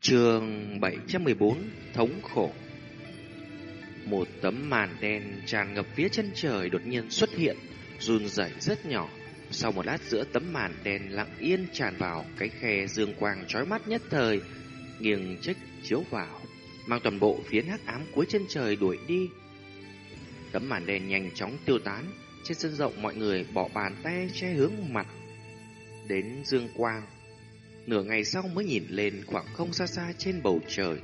Trường 714 Thống khổ Một tấm màn đen tràn ngập phía chân trời đột nhiên xuất hiện, run rẩy rất nhỏ. Sau một lát giữa tấm màn đen lặng yên tràn vào, cái khe dương quang chói mắt nhất thời, nghiêng trích chiếu vào, mang toàn bộ phiến hắc ám cuối chân trời đuổi đi. Tấm màn đen nhanh chóng tiêu tán, trên sân rộng mọi người bỏ bàn tay che hướng mặt đến dương quang Nửa ngày sau mới nhìn lên khoảng không xa xa trên bầu trời.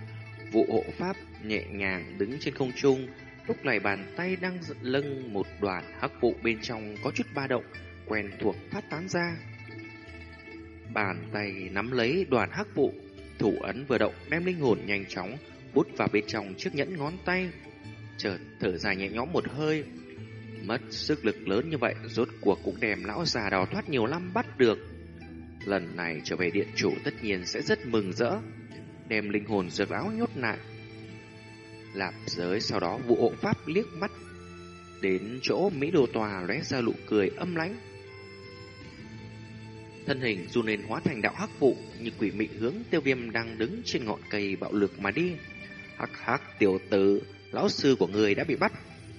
Vụ hộ pháp nhẹ nhàng đứng trên không trung. Lúc này bàn tay đang lưng một đoàn hắc vụ bên trong có chút ba động, quen thuộc phát tán ra. Bàn tay nắm lấy đoàn hắc vụ, thủ ấn vừa động đem linh hồn nhanh chóng bút vào bên trong chiếc nhẫn ngón tay. Chợt thở dài nhẹ nhõm một hơi, mất sức lực lớn như vậy rốt cuộc cũng đem lão già đó thoát nhiều năm bắt được. Lần này trở về điện chủ tất nhiên sẽ rất mừng rỡ, đem linh hồn dược áo nhốt lại. Lạp giới sau đó vụ hộ pháp liếc mắt đến chỗ Mỹ Đồ Tòa lóe ra nụ cười âm lãnh. Thân hình dù nên hóa thành đạo hắc vụ như quỷ mị hướng tiêu viêm đang đứng trên ngọn cây bạo lực mà đi. Hắc hắc tiểu tử, lão sư của người đã bị bắt,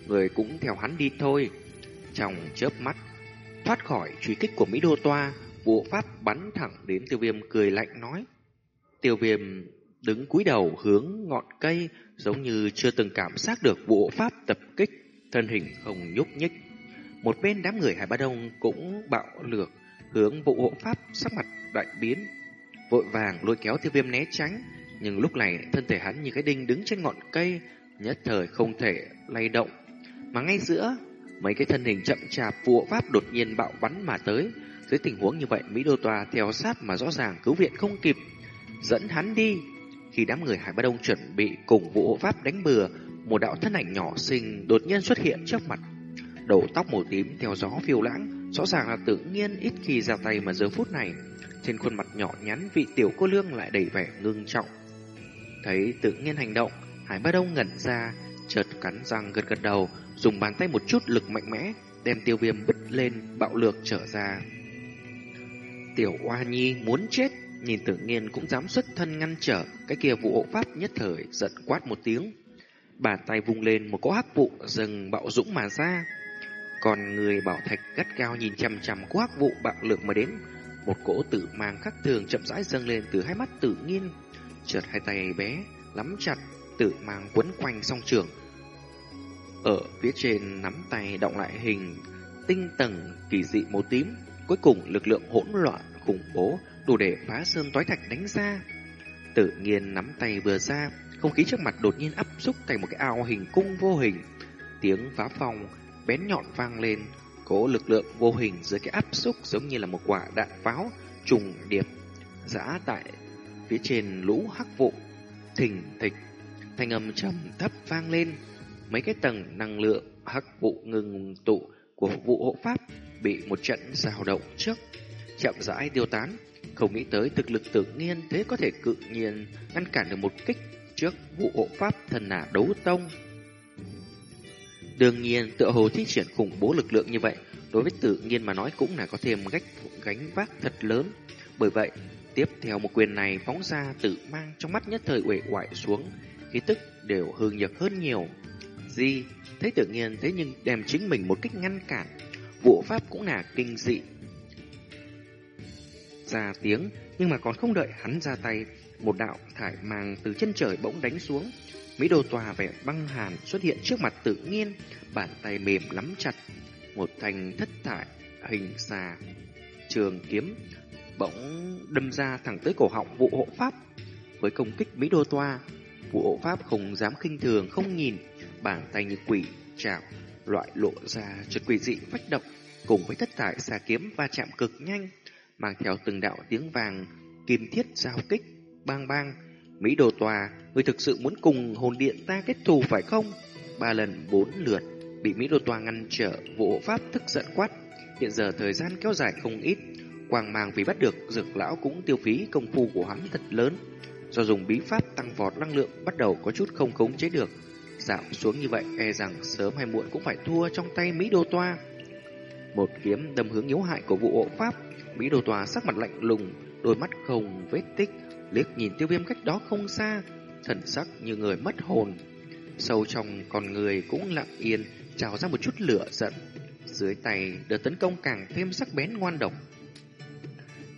người cũng theo hắn đi thôi. Trong chớp mắt, thoát khỏi truy kích của Mỹ Đô Toa, Bộ pháp bắn thẳng đến tiêu viêm cười lạnh nói. Tiêu viêm đứng cúi đầu hướng ngọn cây giống như chưa từng cảm giác được bộ pháp tập kích, thân hình không nhúc nhích. Một bên đám người Hải Ba Đông cũng bạo lược hướng bộ hộ pháp sắc mặt đại biến. Vội vàng lôi kéo tiêu viêm né tránh, nhưng lúc này thân thể hắn như cái đinh đứng trên ngọn cây, nhất thời không thể lay động. Mà ngay giữa, mấy cái thân hình chậm chạp vụ pháp đột nhiên bạo bắn mà tới, dưới tình huống như vậy, Mỹ Đô Tòa theo sát mà rõ ràng cứu viện không kịp, dẫn hắn đi. Khi đám người Hải Ba Đông chuẩn bị cùng vụ hộ pháp đánh bừa, một đạo thân ảnh nhỏ xinh đột nhiên xuất hiện trước mặt. Đầu tóc màu tím theo gió phiêu lãng, rõ ràng là tự nhiên ít khi ra tay mà giờ phút này, trên khuôn mặt nhỏ nhắn vị tiểu cô lương lại đầy vẻ ngưng trọng. Thấy tự nhiên hành động, Hải Ba Đông ngẩn ra, chợt cắn răng gật gật đầu, dùng bàn tay một chút lực mạnh mẽ, đem tiêu viêm bứt lên, bạo lược trở ra. Tiểu Oa Nhi muốn chết, nhìn tự nhiên cũng dám xuất thân ngăn trở, cái kia vụ hộ pháp nhất thời giận quát một tiếng. Bàn tay vung lên một cỗ hắc vụ dừng bạo dũng mà ra. Còn người bảo thạch gắt cao nhìn chằm chằm cỗ hắc vụ bạo lực mà đến. Một cỗ tử mang khắc thường chậm rãi dâng lên từ hai mắt tự nhiên. Chợt hai tay bé, lắm chặt, tự mang quấn quanh song trường. Ở phía trên nắm tay động lại hình tinh tầng kỳ dị màu tím Cuối cùng lực lượng hỗn loạn khủng bố đủ để phá sơn toái thạch đánh ra. Tự nhiên nắm tay vừa ra, không khí trước mặt đột nhiên áp xúc thành một cái ao hình cung vô hình. Tiếng phá phòng bén nhọn vang lên, cố lực lượng vô hình dưới cái áp xúc giống như là một quả đạn pháo trùng điệp giã tại phía trên lũ hắc vụ thình thịch thanh âm trầm thấp vang lên mấy cái tầng năng lượng hắc vụ ngừng tụ của vụ hộ pháp bị một trận dao động trước, chậm rãi tiêu tán. Không nghĩ tới thực lực tự nhiên thế có thể cự nhiên ngăn cản được một kích trước vụ hộ pháp thần nả đấu tông. Đương nhiên, tựa hồ thi triển khủng bố lực lượng như vậy, đối với tự nhiên mà nói cũng là có thêm gánh, gánh vác thật lớn. Bởi vậy, tiếp theo một quyền này phóng ra tự mang trong mắt nhất thời uể oải xuống, khí tức đều hương nhược hơn nhiều. Di, thấy tự nhiên thế nhưng đem chính mình một cách ngăn cản, Vụ pháp cũng là kinh dị. Ra tiếng, nhưng mà còn không đợi hắn ra tay, một đạo thải màng từ chân trời bỗng đánh xuống. Mỹ đồ tòa vẻ băng hàn xuất hiện trước mặt tự nhiên, bàn tay mềm nắm chặt. Một thành thất thải hình xà trường kiếm bỗng đâm ra thẳng tới cổ họng vụ hộ pháp. Với công kích Mỹ đô toa, vụ hộ pháp không dám khinh thường không nhìn, bàn tay như quỷ chảo loại lộ ra chút quỷ dị vách động cùng với thất thải xà kiếm va chạm cực nhanh, mang theo từng đạo tiếng vàng kim thiết giao kích, bang bang. Mỹ đồ tòa, người thực sự muốn cùng hồn điện ta kết thù phải không? Ba lần bốn lượt, bị Mỹ đồ tòa ngăn trở, vụ hộ pháp thức giận quát. Hiện giờ thời gian kéo dài không ít, quang mang vì bắt được dược lão cũng tiêu phí công phu của hắn thật lớn. Do dùng bí pháp tăng vọt năng lượng bắt đầu có chút không khống chế được, dạo xuống như vậy e rằng sớm hay muộn cũng phải thua trong tay Mỹ Đô Toa. Một kiếm đâm hướng yếu hại của vụ hộ pháp, Mỹ Đô Toa sắc mặt lạnh lùng, đôi mắt không vết tích, liếc nhìn tiêu viêm cách đó không xa, thần sắc như người mất hồn. Sâu trong con người cũng lặng yên, trào ra một chút lửa giận. Dưới tay đợt tấn công càng thêm sắc bén ngoan độc.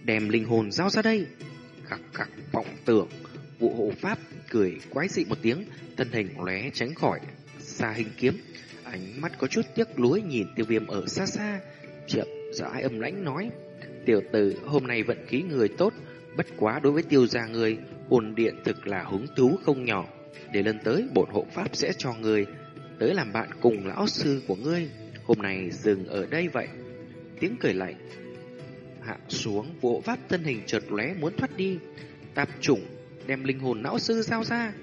Đem linh hồn giao ra đây. Khắc khắc vọng tưởng, vụ hộ pháp cười quái dị một tiếng, thân hình lóe tránh khỏi xa hình kiếm. Ánh mắt có chút tiếc nuối nhìn tiêu viêm ở xa xa, chậm rãi âm lãnh nói. Tiểu tử, hôm nay vận khí người tốt, bất quá đối với tiêu gia người, hồn điện thực là hứng thú không nhỏ. Để lần tới, bổn hộ pháp sẽ cho người tới làm bạn cùng lão sư của ngươi. Hôm nay dừng ở đây vậy. Tiếng cười lạnh hạ xuống, vỗ pháp thân hình chợt lóe muốn thoát đi. Tạp chủng đem linh hồn lão sư giao ra.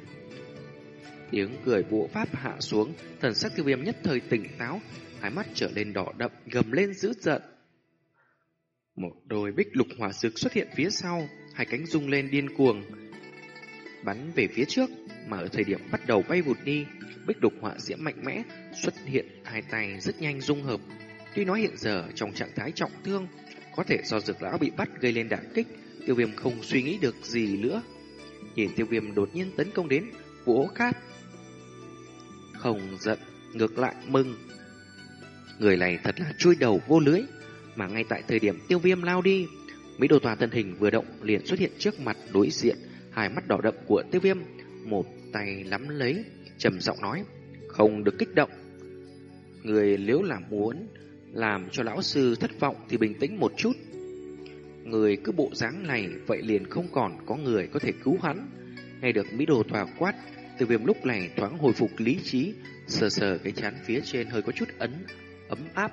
Tiếng cười bộ pháp hạ xuống, thần sắc tiêu viêm nhất thời tỉnh táo, hai mắt trở lên đỏ đậm, gầm lên dữ giận. Một đôi bích lục hỏa dược xuất hiện phía sau, hai cánh rung lên điên cuồng, bắn về phía trước, mà ở thời điểm bắt đầu bay vụt đi, bích lục hỏa diễm mạnh mẽ xuất hiện hai tay rất nhanh dung hợp. Tuy nói hiện giờ trong trạng thái trọng thương, có thể do dược lão bị bắt gây lên đả kích, tiêu viêm không suy nghĩ được gì nữa. Nhìn tiêu viêm đột nhiên tấn công đến, vỗ khát. Không giận, ngược lại mừng. Người này thật là chui đầu vô lưới, mà ngay tại thời điểm tiêu viêm lao đi, Mỹ đồ tòa thân hình vừa động liền xuất hiện trước mặt đối diện, hai mắt đỏ đậm của tiêu viêm, một tay nắm lấy, trầm giọng nói, không được kích động. Người nếu làm muốn làm cho lão sư thất vọng thì bình tĩnh một chút. Người cứ bộ dáng này vậy liền không còn có người có thể cứu hắn. Nghe được Mỹ đồ tòa quát, từ viêm lúc này thoáng hồi phục lý trí, sờ sờ cái chán phía trên hơi có chút ấn, ấm áp.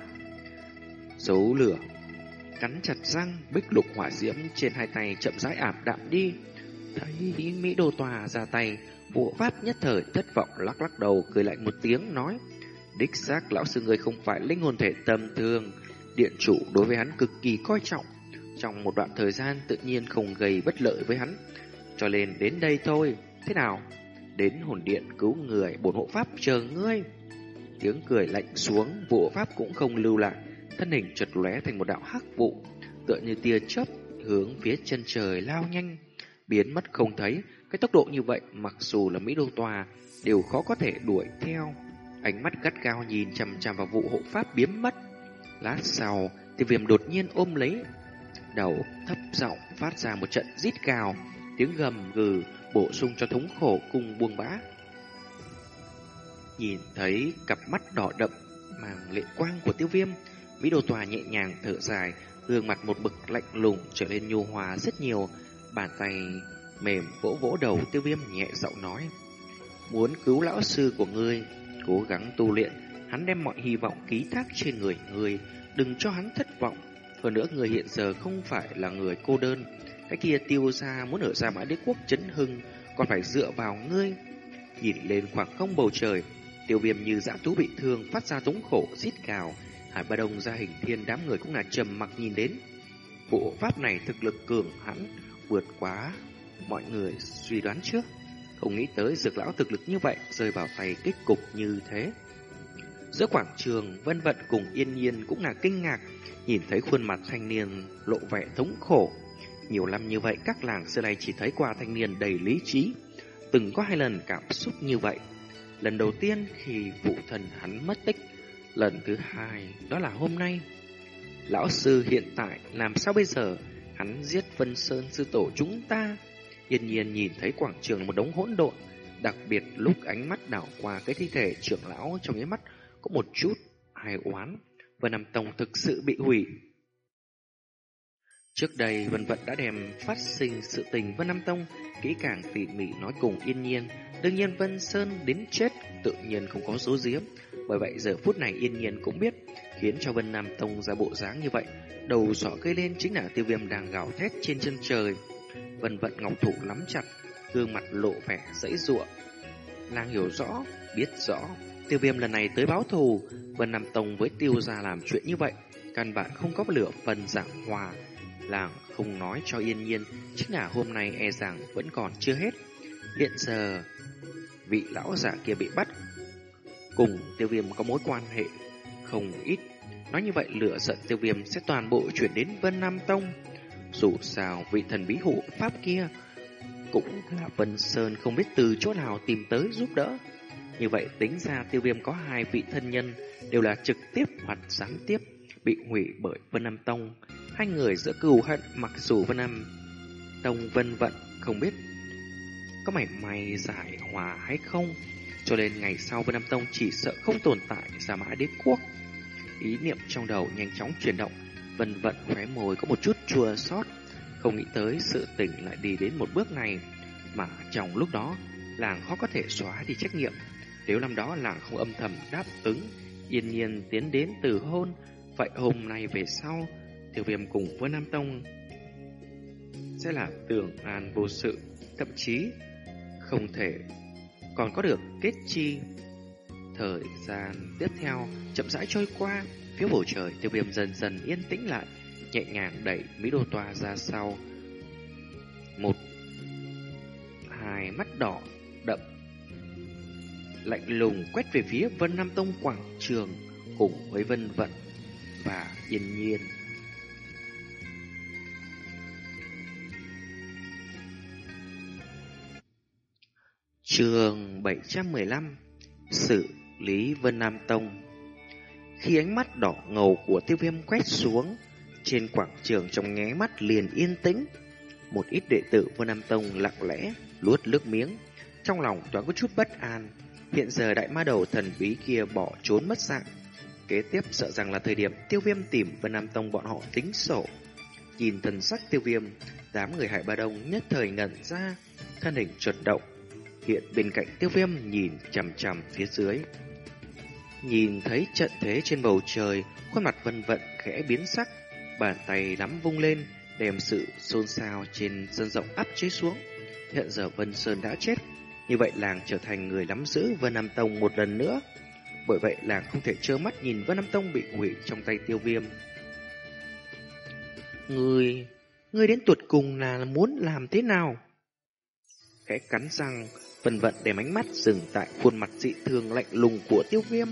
Dấu lửa cắn chặt răng, bích lục hỏa diễm trên hai tay chậm rãi ảm đạm đi. Thấy Mỹ đồ Tòa ra tay, bộ phát nhất thời thất vọng lắc lắc đầu cười lạnh một tiếng nói. Đích xác lão sư người không phải linh hồn thể tầm thường, điện chủ đối với hắn cực kỳ coi trọng. Trong một đoạn thời gian tự nhiên không gây bất lợi với hắn. Cho nên đến đây thôi, thế nào? Đến hồn điện cứu người, bổn hộ pháp chờ ngươi. Tiếng cười lạnh xuống, vụ pháp cũng không lưu lại thân hình chợt lóe thành một đạo hắc vụ, tựa như tia chớp hướng phía chân trời lao nhanh, biến mất không thấy. Cái tốc độ như vậy, mặc dù là Mỹ Đô Tòa, đều khó có thể đuổi theo. Ánh mắt gắt gao nhìn chằm chằm vào vụ hộ pháp biến mất. Lát sau, thì viêm đột nhiên ôm lấy đầu thấp giọng phát ra một trận rít gào, tiếng gầm gừ bổ sung cho thống khổ cùng buông bã. Nhìn thấy cặp mắt đỏ đậm màng lệ quang của tiêu viêm, Mỹ đồ tòa nhẹ nhàng thở dài, gương mặt một bực lạnh lùng trở nên nhu hòa rất nhiều, bàn tay mềm vỗ vỗ đầu tiêu viêm nhẹ giọng nói. Muốn cứu lão sư của ngươi, cố gắng tu luyện, hắn đem mọi hy vọng ký thác trên người ngươi, đừng cho hắn thất vọng. Hơn nữa người hiện giờ không phải là người cô đơn, cái kia tiêu ra muốn ở ra mãi đế quốc chấn hưng, còn phải dựa vào ngươi. Nhìn lên khoảng không bầu trời, tiêu viêm như dạ thú bị thương phát ra thống khổ rít cào, Hải Ba Đông ra hình thiên đám người cũng là trầm mặc nhìn đến. Bộ pháp này thực lực cường hãn vượt quá mọi người suy đoán trước. Không nghĩ tới dược lão thực lực như vậy rơi vào tay kết cục như thế. Giữa quảng trường, Vân Vận cùng Yên Nhiên cũng là kinh ngạc, nhìn thấy khuôn mặt thanh niên lộ vẻ thống khổ. Nhiều năm như vậy, các làng xưa này chỉ thấy qua thanh niên đầy lý trí, từng có hai lần cảm xúc như vậy. Lần đầu tiên khi phụ thần hắn mất tích, Lần thứ hai, đó là hôm nay. Lão sư hiện tại làm sao bây giờ? Hắn giết Vân Sơn sư tổ chúng ta. Yên nhiên nhìn thấy quảng trường một đống hỗn độn, đặc biệt lúc ánh mắt đảo qua cái thi thể trưởng lão trong nháy mắt có một chút hài oán. Vân Nam Tông thực sự bị hủy. Trước đây Vân Vận đã đem phát sinh sự tình Vân Nam Tông kỹ càng tỉ mỉ nói cùng Yên Nhiên. Đương nhiên Vân Sơn đến chết tự nhiên không có số giếm. Bởi vậy giờ phút này yên nhiên cũng biết Khiến cho Vân Nam Tông ra bộ dáng như vậy Đầu sọ cây lên chính là tiêu viêm đang gào thét trên chân trời Vân vận ngọc thủ nắm chặt Gương mặt lộ vẻ dãy ruộng nàng hiểu rõ, biết rõ Tiêu viêm lần này tới báo thù Vân Nam Tông với tiêu gia làm chuyện như vậy, Căn bản không có lửa phần giảng hòa Làng không nói cho yên nhiên Chính là hôm nay e rằng vẫn còn chưa hết Hiện giờ, Vị lão giả kia bị bắt cùng tiêu viêm có mối quan hệ không ít. Nói như vậy, lửa giận tiêu viêm sẽ toàn bộ chuyển đến Vân Nam Tông. Dù sao, vị thần bí hộ pháp kia cũng là Vân Sơn không biết từ chỗ nào tìm tới giúp đỡ. Như vậy tính ra tiêu viêm có hai vị thân nhân đều là trực tiếp hoặc gián tiếp bị hủy bởi Vân Nam Tông. Hai người giữa cừu hận mặc dù Vân Nam Tông vân vận không biết có mảy may giải hòa hay không. Cho nên ngày sau Vân Nam Tông chỉ sợ không tồn tại ra Mã Đế Quốc. Ý niệm trong đầu nhanh chóng chuyển động, vân vận khóe môi có một chút chua xót không nghĩ tới sự tình lại đi đến một bước này, mà trong lúc đó, làng khó có thể xóa đi trách nhiệm. Nếu năm đó làng không âm thầm đáp ứng, yên nhiên tiến đến từ hôn, vậy hôm nay về sau, tiểu viêm cùng với Nam Tông sẽ là tưởng an vô sự, thậm chí không thể còn có được kết chi. Thời gian tiếp theo chậm rãi trôi qua, phía bầu trời tiêu viêm dần dần yên tĩnh lại, nhẹ nhàng đẩy Mỹ Đô Toa ra sau. Một, hai mắt đỏ, đậm, lạnh lùng quét về phía Vân Nam Tông quảng trường cùng với Vân Vận và Yên Nhiên. Trường 715 Xử lý Vân Nam Tông Khi ánh mắt đỏ ngầu của tiêu viêm quét xuống trên quảng trường trong nghé mắt liền yên tĩnh. Một ít đệ tử Vân Nam Tông lặng lẽ luốt nước miếng, trong lòng toán có chút bất an. Hiện giờ đại ma đầu thần bí kia bỏ trốn mất dạng. Kế tiếp sợ rằng là thời điểm tiêu viêm tìm Vân Nam Tông bọn họ tính sổ. Nhìn thần sắc tiêu viêm, đám người Hải Ba Đông nhất thời ngẩn ra, thân hình chuột động. Hiện bên cạnh tiêu viêm nhìn chằm chằm phía dưới. Nhìn thấy trận thế trên bầu trời, khuôn mặt vân vận khẽ biến sắc, Bàn tay nắm vung lên, đem sự xôn xao trên sân rộng áp chế xuống. Hiện giờ Vân Sơn đã chết, như vậy làng trở thành người nắm giữ Vân Nam Tông một lần nữa. Bởi vậy làng không thể trơ mắt nhìn Vân Nam Tông bị hủy trong tay tiêu viêm. Người, người đến tuột cùng là muốn làm thế nào? Khẽ cắn răng, Vân Vận đem ánh mắt dừng tại khuôn mặt dị thường lạnh lùng của tiêu viêm.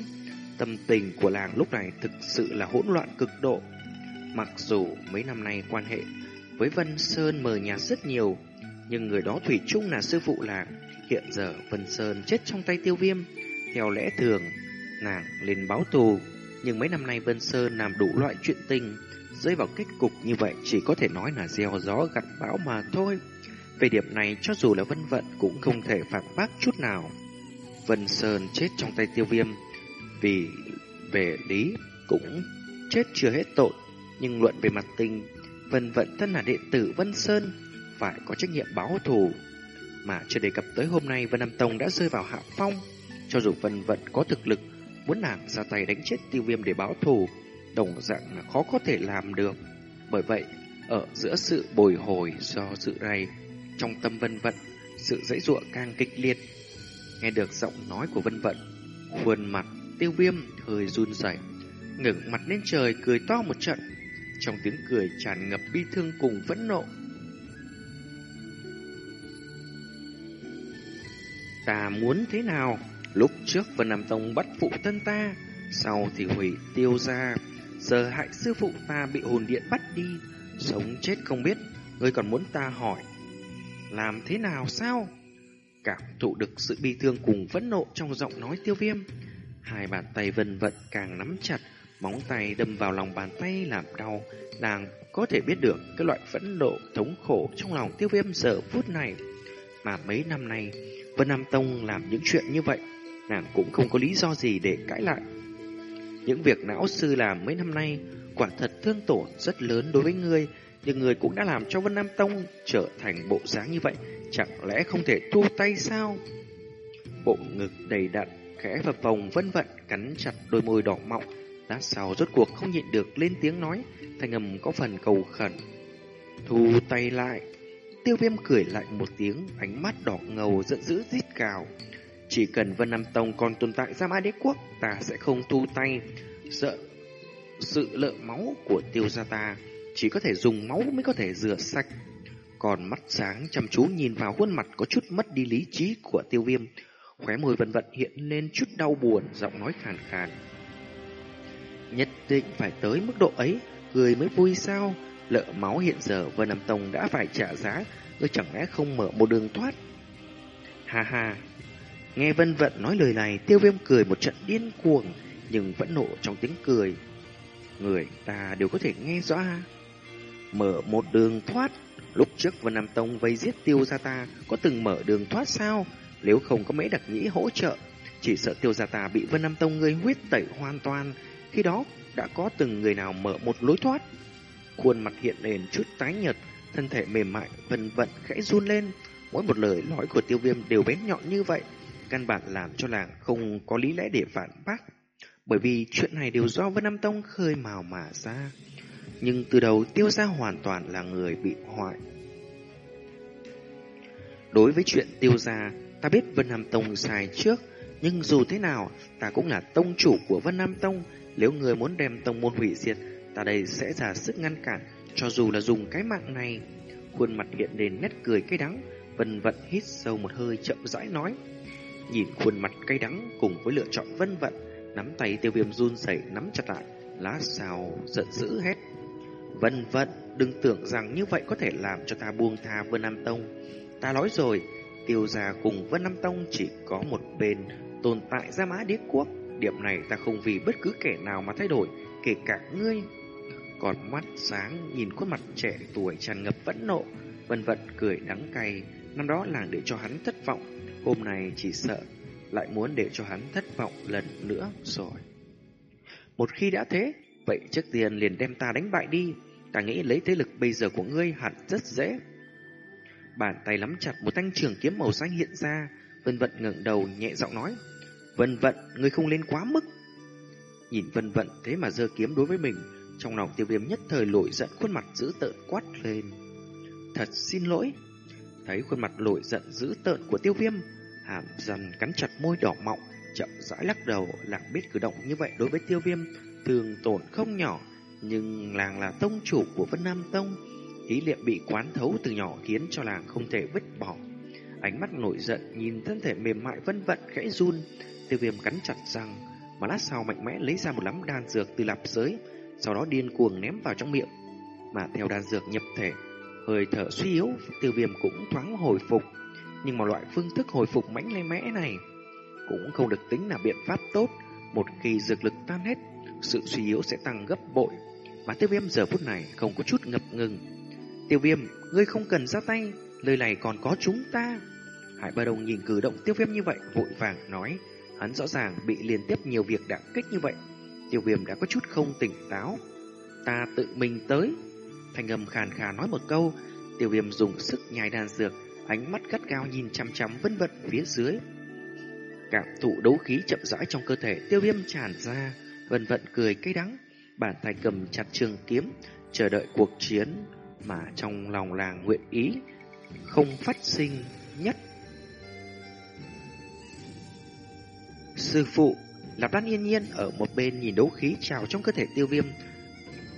Tâm tình của làng lúc này thực sự là hỗn loạn cực độ. Mặc dù mấy năm nay quan hệ với Vân Sơn mờ nhạt rất nhiều, nhưng người đó thủy chung là sư phụ làng. Hiện giờ Vân Sơn chết trong tay tiêu viêm. Theo lẽ thường, nàng lên báo thù. Nhưng mấy năm nay Vân Sơn làm đủ loại chuyện tình. Rơi vào kết cục như vậy chỉ có thể nói là gieo gió gặt bão mà thôi. Về điểm này cho dù là Vân Vận cũng không thể phản bác chút nào. Vân Sơn chết trong tay tiêu viêm vì về lý cũng chết chưa hết tội nhưng luận về mặt tình, Vân Vận thân là đệ tử Vân Sơn, phải có trách nhiệm báo thù. Mà chưa đề cập tới hôm nay Vân Nam Tông đã rơi vào hạ phong, cho dù Vân Vận có thực lực, muốn nàng ra tay đánh chết tiêu viêm để báo thù, đồng dạng là khó có thể làm được. Bởi vậy, ở giữa sự bồi hồi do sự này, trong tâm Vân Vận, sự dãy ruộng càng kịch liệt. Nghe được giọng nói của Vân Vận, khuôn mặt tiêu viêm hơi run rẩy ngẩng mặt lên trời cười to một trận trong tiếng cười tràn ngập bi thương cùng phẫn nộ. Ta muốn thế nào? Lúc trước Vân Nam Tông bắt phụ thân ta, sau thì hủy tiêu ra, giờ hại sư phụ ta bị hồn điện bắt đi, sống chết không biết, ngươi còn muốn ta hỏi. Làm thế nào sao? Cảm thụ được sự bi thương cùng phẫn nộ trong giọng nói tiêu viêm. Hai bàn tay vân vận càng nắm chặt, Móng tay đâm vào lòng bàn tay làm đau, nàng có thể biết được cái loại phẫn nộ thống khổ trong lòng tiêu viêm giờ phút này. Mà mấy năm nay, Vân Nam Tông làm những chuyện như vậy, nàng cũng không có lý do gì để cãi lại. Những việc não sư làm mấy năm nay quả thật thương tổn rất lớn đối với ngươi, nhưng người cũng đã làm cho Vân Nam Tông trở thành bộ dáng như vậy, chẳng lẽ không thể thu tay sao? Bộ ngực đầy đặn, khẽ và vòng vân vận, cắn chặt đôi môi đỏ mọng, Lát sau rốt cuộc không nhịn được lên tiếng nói, thanh âm có phần cầu khẩn. Thu tay lại. Tiêu viêm cười lại một tiếng, ánh mắt đỏ ngầu giận dữ rít cào. Chỉ cần Vân Nam Tông còn tồn tại ra ai Đế Quốc, ta sẽ không thu tay. Sợ sự lợ máu của tiêu gia ta, chỉ có thể dùng máu mới có thể rửa sạch. Còn mắt sáng chăm chú nhìn vào khuôn mặt có chút mất đi lý trí của tiêu viêm, khóe môi vân vận hiện lên chút đau buồn, giọng nói khàn khàn. Nhất định phải tới mức độ ấy, người mới vui sao? Lợ máu hiện giờ Vân Nam Tông đã phải trả giá, ngươi chẳng lẽ không mở một đường thoát? Ha ha, nghe vân vận nói lời này, tiêu viêm cười một trận điên cuồng, nhưng vẫn nộ trong tiếng cười. Người ta đều có thể nghe rõ Mở một đường thoát, lúc trước Vân Nam Tông vây giết tiêu gia ta, có từng mở đường thoát sao? Nếu không có mấy đặc nhĩ hỗ trợ, chỉ sợ tiêu gia ta bị Vân Nam Tông người huyết tẩy hoàn toàn. Khi đó, đã có từng người nào mở một lối thoát. Khuôn mặt hiện lên chút tái nhợt, thân thể mềm mại, vân vận khẽ run lên. Mỗi một lời nói của tiêu viêm đều bén nhọn như vậy, căn bản làm cho làng không có lý lẽ để phản bác. Bởi vì chuyện này đều do Vân Nam Tông khơi mào mà ra. Nhưng từ đầu tiêu gia hoàn toàn là người bị hoại. Đối với chuyện tiêu gia, ta biết Vân Nam Tông sai trước, nhưng dù thế nào, ta cũng là tông chủ của Vân Nam Tông. Nếu người muốn đem tông môn hủy diệt, ta đây sẽ ra sức ngăn cản, cho dù là dùng cái mạng này. Khuôn mặt hiện lên nét cười cay đắng, Vân Vận hít sâu một hơi chậm rãi nói. Nhìn khuôn mặt cay đắng cùng với lựa chọn Vân Vận, nắm tay tiêu viêm run rẩy nắm chặt lại, lá xào giận dữ hét. Vân Vận, đừng tưởng rằng như vậy có thể làm cho ta buông tha Vân Nam Tông. Ta nói rồi, tiêu gia cùng Vân Nam Tông chỉ có một bên tồn tại ra mã đế quốc. Điểm này ta không vì bất cứ kẻ nào mà thay đổi, kể cả ngươi. Còn mắt sáng nhìn khuôn mặt trẻ tuổi tràn ngập vẫn nộ, vân vận cười đắng cay, năm đó làng để cho hắn thất vọng, hôm nay chỉ sợ lại muốn để cho hắn thất vọng lần nữa rồi. Một khi đã thế, vậy trước tiên liền đem ta đánh bại đi, ta nghĩ lấy thế lực bây giờ của ngươi hẳn rất dễ. Bàn tay nắm chặt một thanh trường kiếm màu xanh hiện ra, Vân Vận ngẩng đầu nhẹ giọng nói, Vân Vận, người không lên quá mức. Nhìn Vân Vận thế mà dơ kiếm đối với mình, trong lòng tiêu viêm nhất thời nổi giận khuôn mặt dữ tợn quát lên. Thật xin lỗi. Thấy khuôn mặt nổi giận dữ tợn của tiêu viêm, hàm dần cắn chặt môi đỏ mọng, chậm rãi lắc đầu, làng biết cử động như vậy đối với tiêu viêm, thường tổn không nhỏ, nhưng làng là tông chủ của Vân Nam Tông, ý niệm bị quán thấu từ nhỏ khiến cho làng không thể vứt bỏ. Ánh mắt nổi giận nhìn thân thể mềm mại vân vận khẽ run, tiêu viêm cắn chặt răng, mà lát sau mạnh mẽ lấy ra một lắm đan dược từ lạp giới, sau đó điên cuồng ném vào trong miệng. Mà theo đan dược nhập thể, hơi thở suy yếu, tiêu viêm cũng thoáng hồi phục. Nhưng mà loại phương thức hồi phục mãnh lê mẽ này cũng không được tính là biện pháp tốt. Một khi dược lực tan hết, sự suy yếu sẽ tăng gấp bội. Mà tiêu viêm giờ phút này không có chút ngập ngừng. Tiêu viêm, ngươi không cần ra tay, lời này còn có chúng ta. Hải Ba Đồng nhìn cử động tiêu viêm như vậy, vội vàng nói, hắn rõ ràng bị liên tiếp nhiều việc đã kích như vậy. Tiêu viêm đã có chút không tỉnh táo. Ta tự mình tới. thành âm khàn khàn nói một câu, tiêu viêm dùng sức nhai đan dược, ánh mắt gắt cao nhìn chăm chăm vân vận phía dưới. Cảm thụ đấu khí chậm rãi trong cơ thể tiêu viêm tràn ra, vân vận cười cay đắng, bàn tay cầm chặt trường kiếm, chờ đợi cuộc chiến mà trong lòng làng nguyện ý không phát sinh nhất. Sư phụ, Lạp Đan yên nhiên ở một bên nhìn đấu khí trào trong cơ thể tiêu viêm.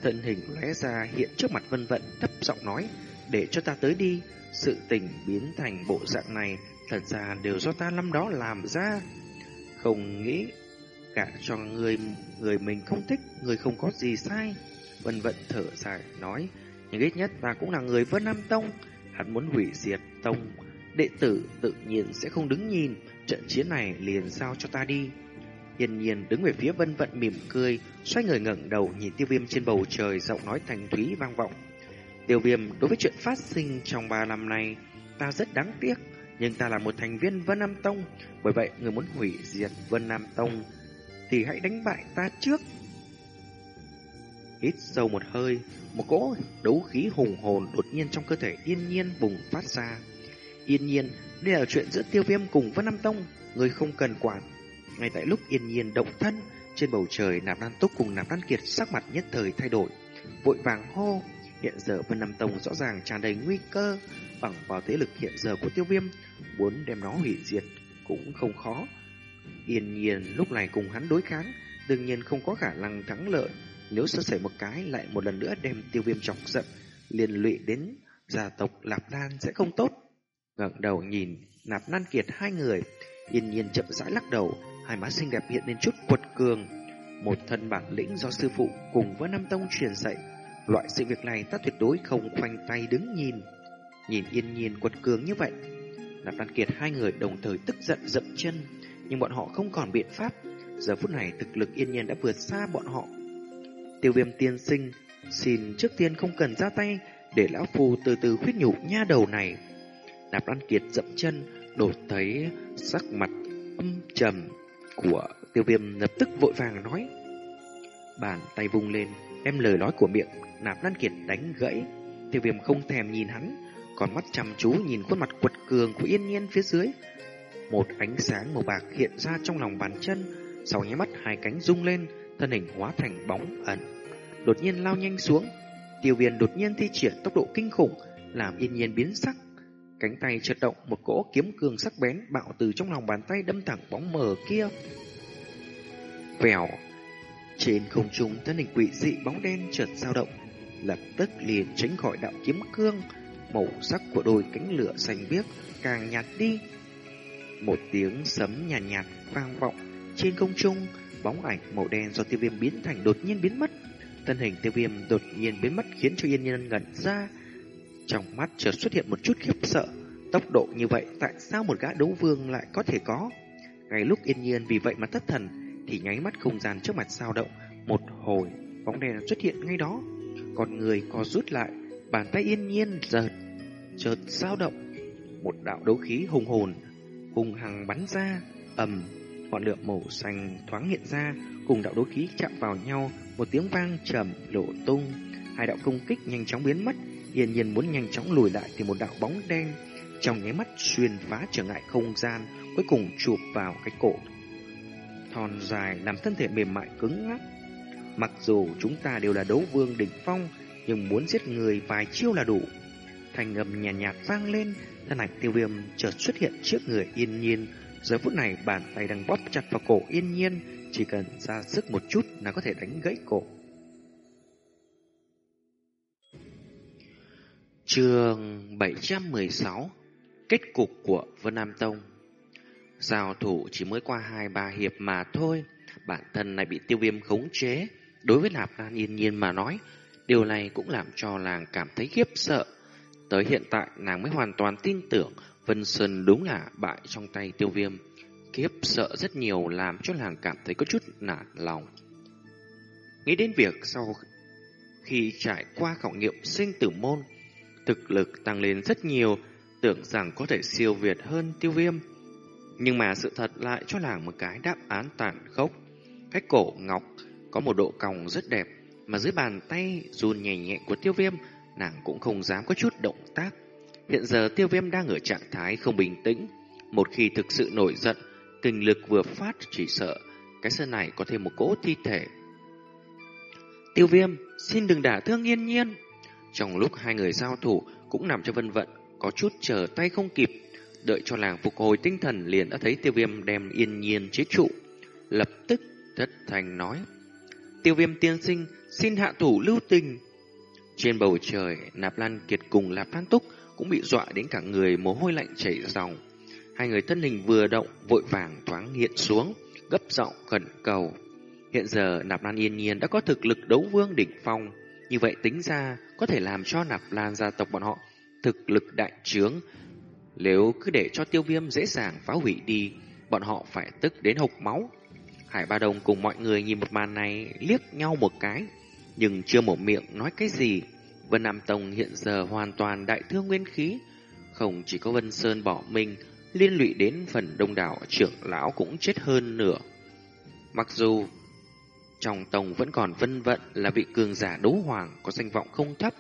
Thân hình lóe ra hiện trước mặt vân vận thấp giọng nói, để cho ta tới đi. Sự tình biến thành bộ dạng này, thật ra đều do ta năm đó làm ra. Không nghĩ cả cho người người mình không thích, người không có gì sai. Vân vận thở dài nói, nhưng ít nhất ta cũng là người Vân Nam Tông, hắn muốn hủy diệt Tông. Đệ tử tự nhiên sẽ không đứng nhìn, trận chiến này liền giao cho ta đi. Yên nhiên đứng về phía vân vận mỉm cười, xoay người ngẩng đầu nhìn tiêu viêm trên bầu trời giọng nói thành thúy vang vọng. Tiêu viêm đối với chuyện phát sinh trong ba năm nay, ta rất đáng tiếc, nhưng ta là một thành viên Vân Nam Tông, bởi vậy người muốn hủy diệt Vân Nam Tông thì hãy đánh bại ta trước. Hít sâu một hơi, một cỗ đấu khí hùng hồn đột nhiên trong cơ thể yên nhiên bùng phát ra. Yên nhiên, đây là chuyện giữa tiêu viêm cùng Vân Nam Tông, người không cần quản. Ngay tại lúc yên nhiên động thân, trên bầu trời nạp lan túc cùng nạp lan kiệt sắc mặt nhất thời thay đổi. Vội vàng hô, hiện giờ Vân Nam Tông rõ ràng tràn đầy nguy cơ, bằng vào thế lực hiện giờ của tiêu viêm, muốn đem nó hủy diệt cũng không khó. Yên nhiên lúc này cùng hắn đối kháng, đương nhiên không có khả năng thắng lợi. Nếu sơ sẩy một cái lại một lần nữa đem tiêu viêm chọc giận, liền lụy đến gia tộc Lạp Lan sẽ không tốt ngẩng đầu nhìn nạp nan kiệt hai người, yên nhiên chậm rãi lắc đầu, hai má xinh đẹp hiện lên chút quật cường. Một thân bản lĩnh do sư phụ cùng với Nam Tông truyền dạy. Loại sự việc này ta tuyệt đối không khoanh tay đứng nhìn. nhìn yên nhiên quật cường như vậy. Nạp Lan Kiệt hai người đồng thời tức giận dậm chân, nhưng bọn họ không còn biện pháp. Giờ phút này thực lực yên nhiên đã vượt xa bọn họ. Tiêu viêm tiên sinh, xin trước tiên không cần ra tay, để lão phù từ từ khuyết nhủ nha đầu này. Nạp Lan Kiệt dậm chân, đột thấy sắc mặt âm trầm của tiêu viêm lập tức vội vàng nói. Bàn tay vung lên, đem lời nói của miệng Nạp Lan Kiệt đánh gãy. Tiêu viêm không thèm nhìn hắn, còn mắt chăm chú nhìn khuôn mặt quật cường của yên nhiên phía dưới. Một ánh sáng màu bạc hiện ra trong lòng bàn chân, sau nháy mắt hai cánh rung lên, thân hình hóa thành bóng ẩn. Đột nhiên lao nhanh xuống, tiêu viêm đột nhiên thi triển tốc độ kinh khủng, làm yên nhiên biến sắc. Cánh tay chợt động, một cỗ kiếm cường sắc bén bạo từ trong lòng bàn tay đâm thẳng bóng mờ kia. Vèo, trên không trung thân hình quỷ dị bóng đen chợt dao động, lập tức liền tránh khỏi đạo kiếm cương, màu sắc của đôi cánh lửa xanh biếc càng nhạt đi. Một tiếng sấm nhàn nhạt, nhạt vang vọng trên không trung, bóng ảnh màu đen do tiêu viêm biến thành đột nhiên biến mất. Thân hình tiêu viêm đột nhiên biến mất khiến cho yên nhân ngẩn ra. Trong mắt chợt xuất hiện một chút khiếp sợ. Tốc độ như vậy tại sao một gã đấu vương lại có thể có? Ngay lúc yên nhiên vì vậy mà thất thần, thì nháy mắt không gian trước mặt sao động, một hồi bóng đèn xuất hiện ngay đó. Còn người co rút lại, bàn tay yên nhiên giật, chợt sao động. Một đạo đấu khí hùng hồn, hùng hằng bắn ra, ầm, ngọn lửa màu xanh thoáng hiện ra, cùng đạo đấu khí chạm vào nhau, một tiếng vang trầm lộ tung. Hai đạo công kích nhanh chóng biến mất, yên nhiên muốn nhanh chóng lùi lại thì một đạo bóng đen trong nháy mắt xuyên phá trở ngại không gian, cuối cùng chụp vào cái cổ thon dài làm thân thể mềm mại cứng ngắc. Mặc dù chúng ta đều là đấu vương đỉnh phong, nhưng muốn giết người vài chiêu là đủ. Thành ngầm nhàn nhạt, nhạt vang lên, thân ảnh tiêu viêm chợt xuất hiện trước người yên nhiên. Giờ phút này bàn tay đang bóp chặt vào cổ yên nhiên, chỉ cần ra sức một chút là có thể đánh gãy cổ. Trường 716 Kết cục của Vân Nam Tông Giao thủ chỉ mới qua hai ba hiệp mà thôi, bản thân này bị tiêu viêm khống chế. Đối với Nạp Lan yên nhiên mà nói, điều này cũng làm cho làng cảm thấy khiếp sợ. Tới hiện tại nàng mới hoàn toàn tin tưởng Vân Sơn đúng là bại trong tay tiêu viêm. Khiếp sợ rất nhiều làm cho làng cảm thấy có chút nản lòng. Nghĩ đến việc sau khi trải qua khảo nghiệm sinh tử môn, thực lực tăng lên rất nhiều, tưởng rằng có thể siêu việt hơn tiêu viêm. Nhưng mà sự thật lại cho nàng một cái đáp án tàn khốc. Cái cổ ngọc có một độ cong rất đẹp, mà dưới bàn tay run nhẹ nhẹ của tiêu viêm, nàng cũng không dám có chút động tác. Hiện giờ tiêu viêm đang ở trạng thái không bình tĩnh. Một khi thực sự nổi giận, kinh lực vừa phát chỉ sợ cái sân này có thêm một cỗ thi thể. Tiêu viêm, xin đừng đả thương yên nhiên. Trong lúc hai người giao thủ cũng nằm cho vân vận, có chút chờ tay không kịp. Đợi cho làng phục hồi tinh thần liền đã thấy tiêu viêm đem yên nhiên chế trụ. Lập tức thất thành nói. Tiêu viêm tiên sinh xin hạ thủ lưu tình. Trên bầu trời, Nạp Lan Kiệt cùng Lạp Lan Túc cũng bị dọa đến cả người mồ hôi lạnh chảy ròng. Hai người thân hình vừa động, vội vàng thoáng hiện xuống, gấp giọng khẩn cầu. Hiện giờ Nạp Lan yên nhiên đã có thực lực đấu vương đỉnh phong. Như vậy tính ra có thể làm cho Nạp Lan gia tộc bọn họ thực lực đại trướng, nếu cứ để cho tiêu viêm dễ dàng phá hủy đi, bọn họ phải tức đến hộc máu. Hải Ba Đồng cùng mọi người nhìn một màn này liếc nhau một cái, nhưng chưa mở miệng nói cái gì. Vân Nam Tông hiện giờ hoàn toàn đại thương nguyên khí, không chỉ có Vân Sơn bỏ mình, liên lụy đến phần đông đảo trưởng lão cũng chết hơn nửa. Mặc dù trong tông vẫn còn vân vận là vị cường giả đấu hoàng có danh vọng không thấp,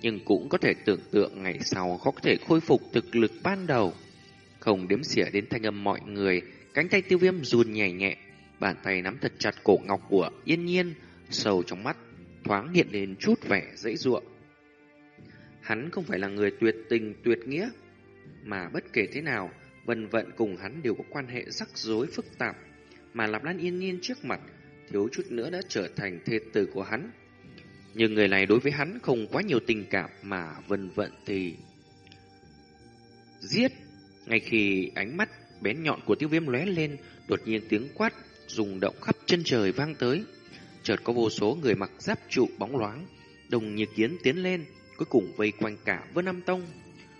nhưng cũng có thể tưởng tượng ngày sau có thể khôi phục thực lực ban đầu. Không đếm xỉa đến thanh âm mọi người, cánh tay tiêu viêm run nhẹ nhẹ, bàn tay nắm thật chặt cổ ngọc của yên nhiên, sâu trong mắt, thoáng hiện lên chút vẻ dễ dụa. Hắn không phải là người tuyệt tình tuyệt nghĩa, mà bất kể thế nào, vân vận cùng hắn đều có quan hệ rắc rối phức tạp, mà Lạp Lan yên nhiên trước mặt, thiếu chút nữa đã trở thành thê tử của hắn. Nhưng người này đối với hắn không quá nhiều tình cảm mà vân vận thì... Giết! Ngay khi ánh mắt bén nhọn của tiêu viêm lóe lên, đột nhiên tiếng quát rung động khắp chân trời vang tới. Chợt có vô số người mặc giáp trụ bóng loáng, đồng như kiến tiến lên, cuối cùng vây quanh cả Vân Nam Tông.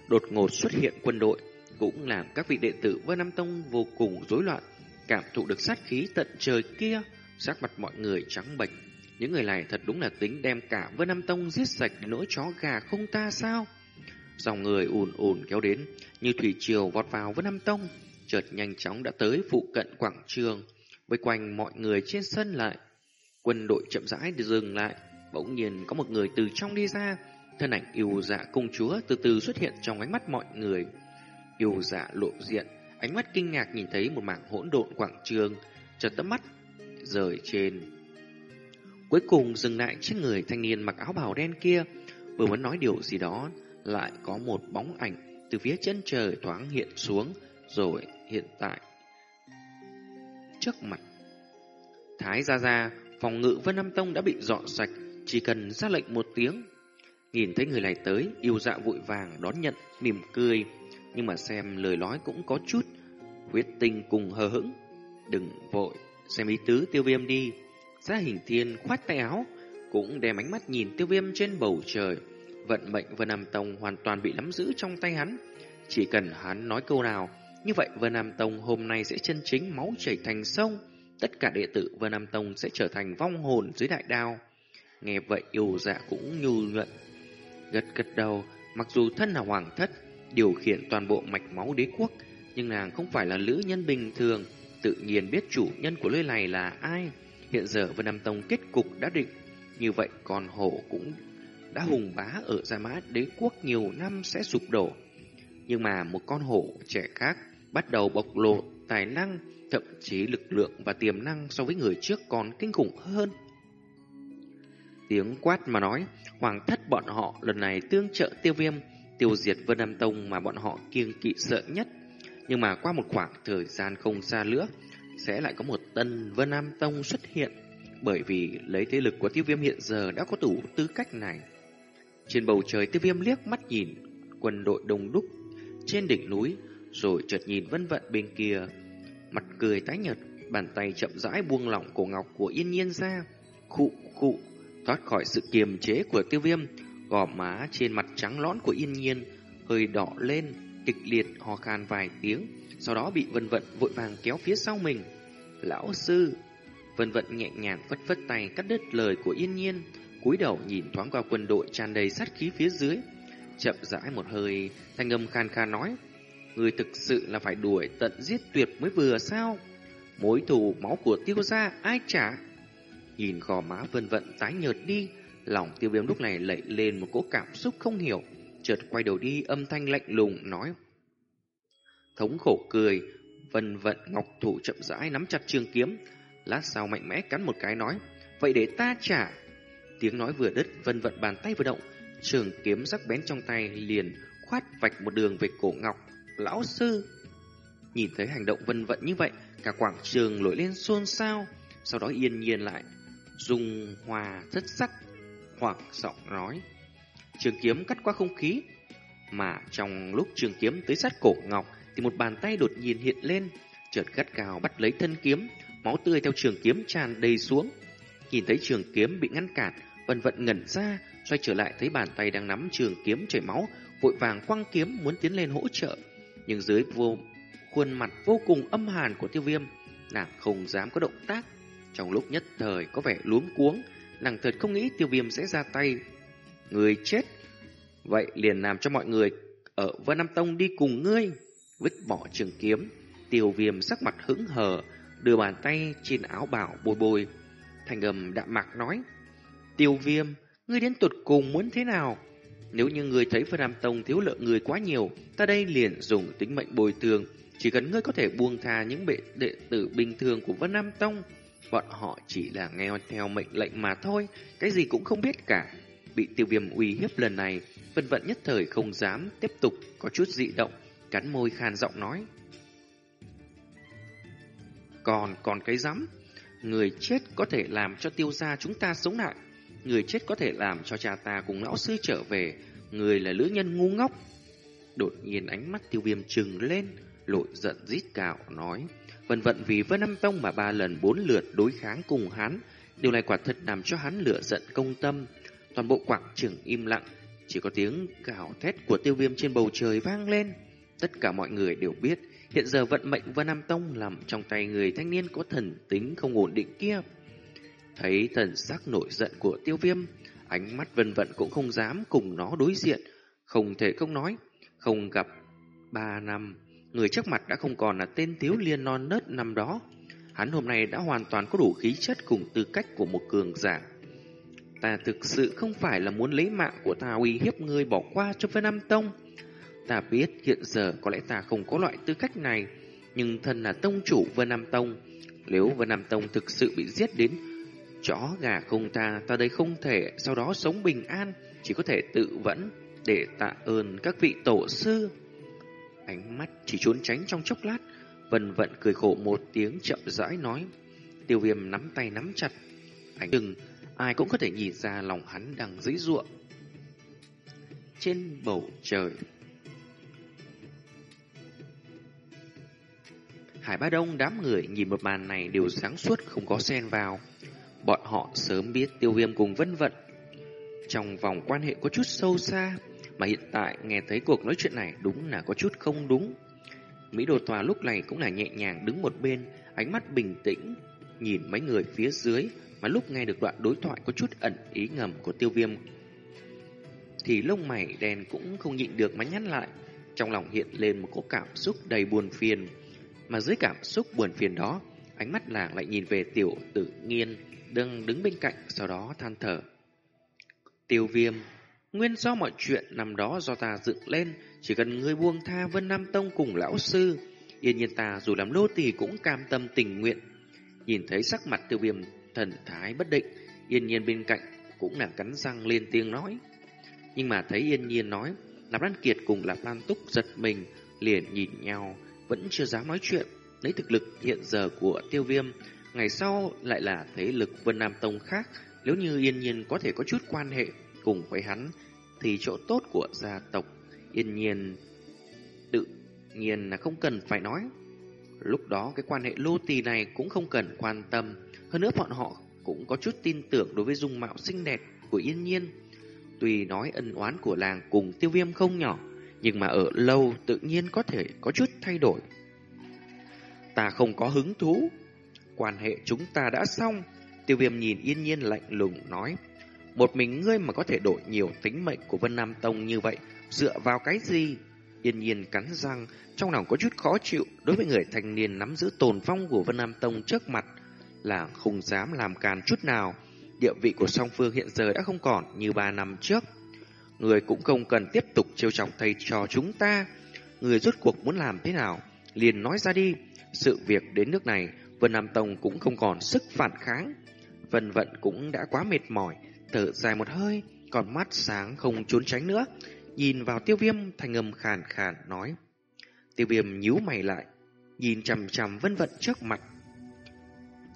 đột ngột xuất hiện quân đội, cũng làm các vị đệ tử Vân Nam Tông vô cùng rối loạn, cảm thụ được sát khí tận trời kia, sắc mặt mọi người trắng bệch. Những người này thật đúng là tính đem cả Vân Nam Tông giết sạch đến nỗi chó gà không ta sao? Dòng người ùn ùn kéo đến, như thủy triều vọt vào Vân Nam Tông, chợt nhanh chóng đã tới phụ cận quảng trường, vây quanh mọi người trên sân lại. Quân đội chậm rãi dừng lại, bỗng nhiên có một người từ trong đi ra, thân ảnh yêu dạ công chúa từ từ xuất hiện trong ánh mắt mọi người. Yêu dạ lộ diện, ánh mắt kinh ngạc nhìn thấy một mảng hỗn độn quảng trường, chợt tấm mắt rời trên. Cuối cùng dừng lại trên người thanh niên mặc áo bào đen kia, vừa muốn nói điều gì đó, lại có một bóng ảnh từ phía chân trời thoáng hiện xuống, rồi hiện tại trước mặt. Thái Gia Gia, phòng ngự Vân Nam Tông đã bị dọn sạch, chỉ cần ra lệnh một tiếng. Nhìn thấy người này tới, yêu dạ vội vàng đón nhận, mỉm cười, nhưng mà xem lời nói cũng có chút huyết tinh cùng hờ hững. Đừng vội, xem ý tứ tiêu viêm đi. Giá hình thiên khoát tay áo, cũng đem ánh mắt nhìn tiêu viêm trên bầu trời. Vận mệnh Vân Nam Tông hoàn toàn bị nắm giữ trong tay hắn. Chỉ cần hắn nói câu nào, như vậy Vân Nam Tông hôm nay sẽ chân chính máu chảy thành sông. Tất cả đệ tử Vân Nam Tông sẽ trở thành vong hồn dưới đại đao. Nghe vậy yêu dạ cũng nhu nhuận. Gật gật đầu, mặc dù thân là hoàng thất, điều khiển toàn bộ mạch máu đế quốc, nhưng nàng không phải là nữ nhân bình thường, tự nhiên biết chủ nhân của nơi này là ai. Hiện giờ Vân Nam Tông kết cục đã định, như vậy còn hổ cũng đã hùng bá ở Gia Mã đế quốc nhiều năm sẽ sụp đổ. Nhưng mà một con hổ trẻ khác bắt đầu bộc lộ tài năng, thậm chí lực lượng và tiềm năng so với người trước còn kinh khủng hơn. Tiếng quát mà nói, hoàng thất bọn họ lần này tương trợ tiêu viêm, tiêu diệt Vân Nam Tông mà bọn họ kiêng kỵ sợ nhất. Nhưng mà qua một khoảng thời gian không xa nữa, sẽ lại có một tân Vân Nam Tông xuất hiện, bởi vì lấy thế lực của tiêu viêm hiện giờ đã có đủ tư cách này. Trên bầu trời tiêu viêm liếc mắt nhìn quân đội đông đúc trên đỉnh núi, rồi chợt nhìn vân vận bên kia, mặt cười tái nhợt, bàn tay chậm rãi buông lỏng cổ ngọc của yên nhiên ra, khụ khụ, thoát khỏi sự kiềm chế của tiêu viêm, gò má trên mặt trắng lõn của yên nhiên, hơi đỏ lên, kịch liệt ho khan vài tiếng, sau đó bị vân vận vội vàng kéo phía sau mình. Lão sư, vân vận nhẹ nhàng phất phất tay cắt đứt lời của yên nhiên, cúi đầu nhìn thoáng qua quân đội tràn đầy sát khí phía dưới, chậm rãi một hơi, thanh âm khan khan nói, người thực sự là phải đuổi tận giết tuyệt mới vừa sao? Mối thù máu của tiêu gia ai trả? Nhìn gò má vân vận tái nhợt đi, lòng tiêu viêm lúc này lẩy lên một cỗ cảm xúc không hiểu, chợt quay đầu đi âm thanh lạnh lùng nói. Thống khổ cười, vân vận ngọc thủ chậm rãi nắm chặt trường kiếm, lát sau mạnh mẽ cắn một cái nói, vậy để ta trả. Tiếng nói vừa đứt, vân vận bàn tay vừa động, trường kiếm sắc bén trong tay liền khoát vạch một đường về cổ ngọc. Lão sư! Nhìn thấy hành động vân vận như vậy, cả quảng trường nổi lên xôn xao, sau đó yên nhiên lại, dùng hòa thất sắc, hoặc giọng nói. Trường kiếm cắt qua không khí, mà trong lúc trường kiếm tới sát cổ ngọc, thì một bàn tay đột nhiên hiện lên, chợt gắt gào bắt lấy thân kiếm, máu tươi theo trường kiếm tràn đầy xuống. Nhìn thấy trường kiếm bị ngăn cản, Vân vận ngẩn ra, xoay trở lại thấy bàn tay đang nắm trường kiếm chảy máu, vội vàng quăng kiếm muốn tiến lên hỗ trợ. Nhưng dưới vô khuôn mặt vô cùng âm hàn của tiêu viêm, nàng không dám có động tác. Trong lúc nhất thời có vẻ luống cuống, nàng thật không nghĩ tiêu viêm sẽ ra tay. Người chết, vậy liền làm cho mọi người ở Vân Nam Tông đi cùng ngươi. Vứt bỏ trường kiếm, tiêu viêm sắc mặt hững hờ, đưa bàn tay trên áo bảo bồi bồi. Thành gầm đạm mạc nói, tiêu viêm, ngươi đến tuột cùng muốn thế nào? Nếu như ngươi thấy Vân Nam Tông thiếu lợi người quá nhiều, ta đây liền dùng tính mệnh bồi thường. Chỉ cần ngươi có thể buông tha những bệ đệ tử bình thường của Vân Nam Tông, bọn họ chỉ là nghe theo mệnh lệnh mà thôi, cái gì cũng không biết cả. Bị tiêu viêm uy hiếp lần này, Vân Vận nhất thời không dám tiếp tục có chút dị động, cắn môi khan giọng nói. Còn, còn cái rắm người chết có thể làm cho tiêu gia chúng ta sống lại, người chết có thể làm cho cha ta cùng lão sư trở về, người là lữ nhân ngu ngốc. Đột nhiên ánh mắt tiêu viêm trừng lên, lội giận rít cạo, nói, vân vận vì Vân Nam Tông mà ba lần bốn lượt đối kháng cùng hắn, điều này quả thật làm cho hắn lửa giận công tâm. Toàn bộ quảng trường im lặng, chỉ có tiếng gào thét của tiêu viêm trên bầu trời vang lên. Tất cả mọi người đều biết, hiện giờ vận mệnh Vân Nam Tông nằm trong tay người thanh niên có thần tính không ổn định kia. Thấy thần sắc nổi giận của tiêu viêm, ánh mắt vân vận cũng không dám cùng nó đối diện, không thể không nói, không gặp ba năm, người trước mặt đã không còn là tên thiếu liên non nớt năm đó. Hắn hôm nay đã hoàn toàn có đủ khí chất cùng tư cách của một cường giả. Ta thực sự không phải là muốn lấy mạng của ta uy hiếp ngươi bỏ qua cho Vân Nam Tông. Ta biết hiện giờ có lẽ ta không có loại tư cách này, nhưng thân là tông chủ Vân Nam Tông. Nếu Vân Nam Tông thực sự bị giết đến chó gà không ta, ta đây không thể sau đó sống bình an, chỉ có thể tự vẫn để tạ ơn các vị tổ sư. Ánh mắt chỉ trốn tránh trong chốc lát, vần vận cười khổ một tiếng chậm rãi nói. Tiêu viêm nắm tay nắm chặt. Ánh đừng, ai cũng có thể nhìn ra lòng hắn đang dữ ruộng. Trên bầu trời. Hải Ba Đông đám người nhìn một màn này đều sáng suốt không có xen vào. Bọn họ sớm biết tiêu viêm cùng vân vận. Trong vòng quan hệ có chút sâu xa, mà hiện tại nghe thấy cuộc nói chuyện này đúng là có chút không đúng. Mỹ Đồ Tòa lúc này cũng là nhẹ nhàng đứng một bên, ánh mắt bình tĩnh, nhìn mấy người phía dưới, mà lúc nghe được đoạn đối thoại có chút ẩn ý ngầm của tiêu viêm. Thì lông mày đen cũng không nhịn được mà nhăn lại, trong lòng hiện lên một cỗ cảm xúc đầy buồn phiền. Mà dưới cảm xúc buồn phiền đó, ánh mắt làng lại nhìn về tiểu tự nhiên, đang đứng bên cạnh, sau đó than thở. Tiêu viêm Nguyên do mọi chuyện nằm đó do ta dựng lên, chỉ cần ngươi buông tha Vân Nam Tông cùng lão sư, yên nhiên ta dù làm lô tỳ cũng cam tâm tình nguyện. Nhìn thấy sắc mặt tiêu viêm thần thái bất định, yên nhiên bên cạnh cũng là cắn răng lên tiếng nói. Nhưng mà thấy yên nhiên nói, Lạp Lan Kiệt cùng Lạp Lan Túc giật mình, liền nhìn nhau, vẫn chưa dám nói chuyện. Lấy thực lực hiện giờ của tiêu viêm, ngày sau lại là thế lực Vân Nam Tông khác, nếu như yên nhiên có thể có chút quan hệ cùng với hắn thì chỗ tốt của gia tộc yên nhiên tự nhiên là không cần phải nói. Lúc đó cái quan hệ lô tì này cũng không cần quan tâm, hơn nữa bọn họ cũng có chút tin tưởng đối với dung mạo xinh đẹp của yên nhiên. Tuy nói ân oán của làng cùng tiêu viêm không nhỏ, nhưng mà ở lâu tự nhiên có thể có chút thay đổi. Ta không có hứng thú. Quan hệ chúng ta đã xong. Tiêu viêm nhìn yên nhiên lạnh lùng nói. Một mình ngươi mà có thể đổi nhiều tính mệnh của Vân Nam Tông như vậy, dựa vào cái gì? Yên nhiên cắn răng, trong lòng có chút khó chịu đối với người thanh niên nắm giữ tồn phong của Vân Nam Tông trước mặt, là không dám làm càn chút nào. Địa vị của song phương hiện giờ đã không còn như ba năm trước. Người cũng không cần tiếp tục trêu trọng thầy trò chúng ta. Người rốt cuộc muốn làm thế nào? Liền nói ra đi. Sự việc đến nước này, Vân Nam Tông cũng không còn sức phản kháng. Vân vận cũng đã quá mệt mỏi, thở dài một hơi, còn mắt sáng không trốn tránh nữa, nhìn vào tiêu viêm thành âm khàn khàn nói. Tiêu viêm nhíu mày lại, nhìn chằm chằm vân vận trước mặt.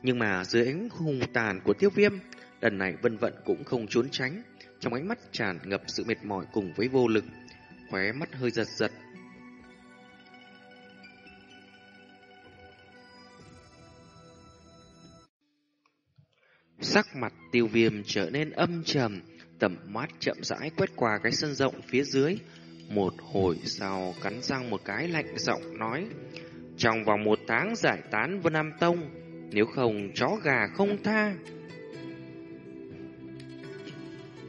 Nhưng mà dưới ánh hung tàn của tiêu viêm, lần này vân vận cũng không trốn tránh, trong ánh mắt tràn ngập sự mệt mỏi cùng với vô lực, khóe mắt hơi giật giật. Sắc mặt tiêu viêm trở nên âm trầm, tầm mắt chậm rãi quét qua cái sân rộng phía dưới. Một hồi sau cắn răng một cái lạnh giọng nói, trong vòng một tháng giải tán Vân Nam Tông, nếu không chó gà không tha.